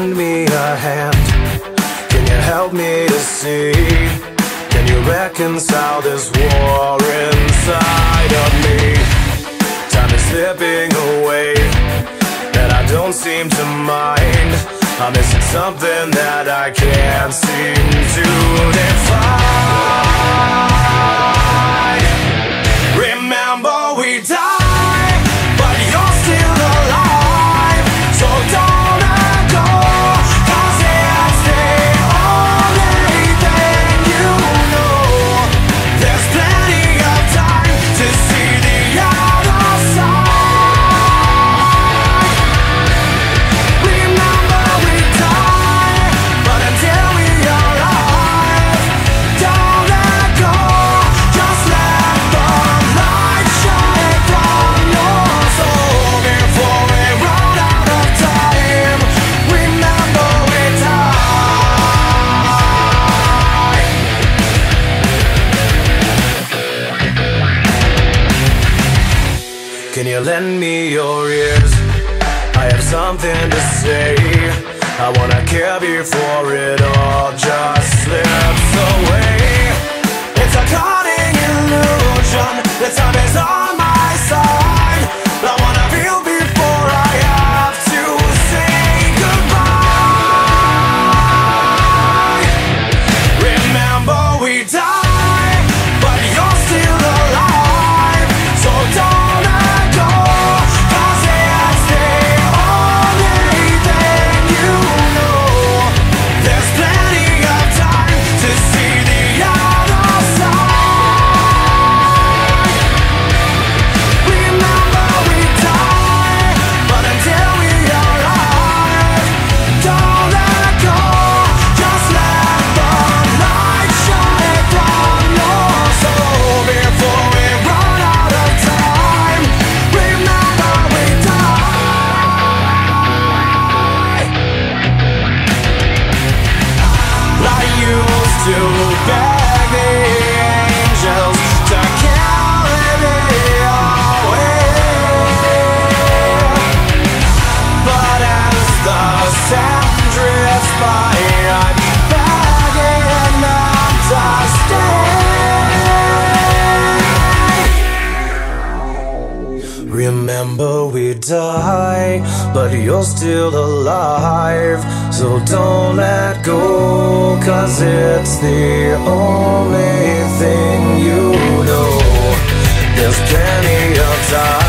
lend me a hand? Can you help me to see? Can you reconcile this war inside of me? Time is slipping away, and I don't seem to mind. I'm missing something that I can't seem to Can you lend me your ears? I have something to say. I wanna care before it all just slips away. Remember we die, but you're still alive. So don't let go, cause it's the only thing you know. There's plenty of time